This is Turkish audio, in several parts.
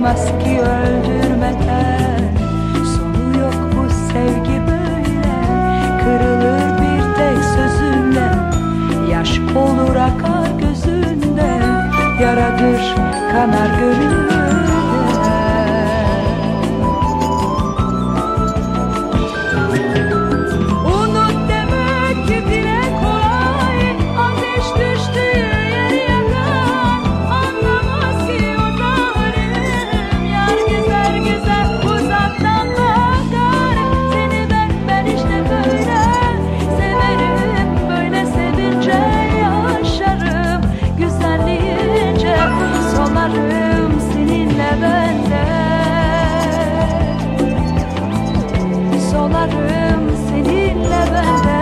Bitmez ki öldürmeden Sonu yok bu sevgi böyle. Kırılır bir tek sözünle Yaş olur akar gözünde. Yaradır kanar gönülde yollarım seninle bende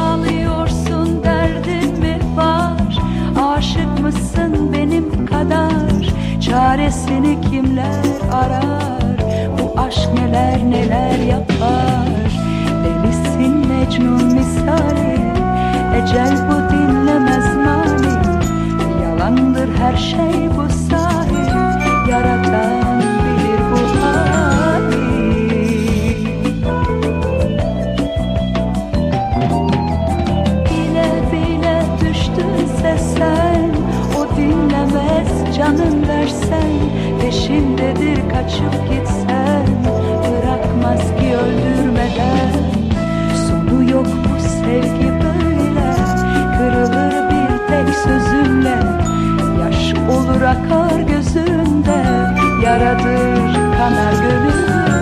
Ağlıyorsun derdin mi var? Aşık mısın benim kadar? Çaresini kimler arar? Bu aşk neler neler yapar? Delisin Mecnun misali. Ecel bu dinlemez mani Yalandır her şey bu sadece izin versen Peşindedir kaçıp gitsen. Bırakmaz ki öldürmeden. Sonu yok bu sevgi böyle? Kırılır bir tek sözümle. Yaş olur akar gözümde. Yaradır kanar gönlümde